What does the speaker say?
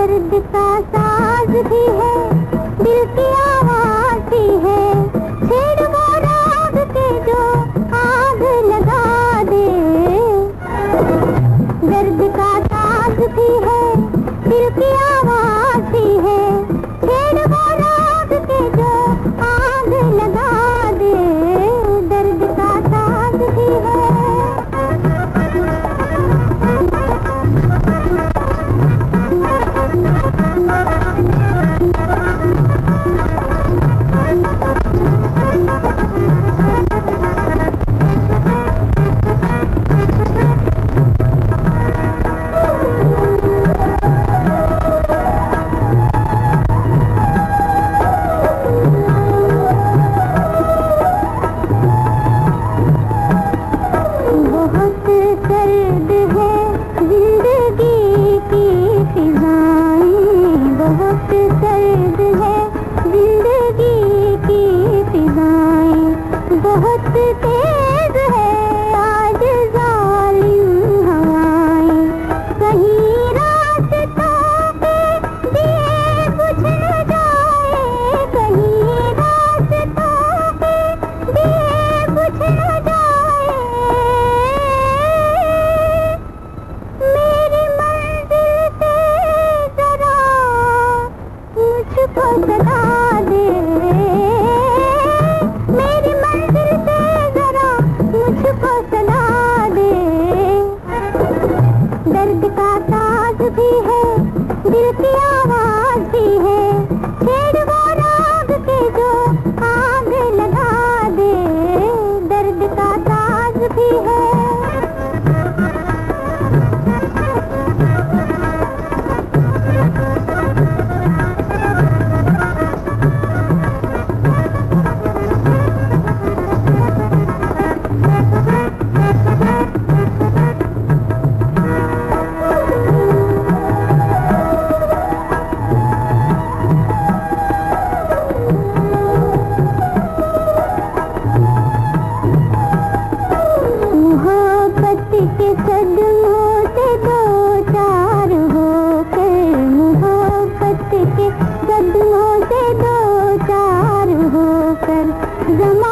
दर्द का साज भी है दिल के दो चार होकर जमा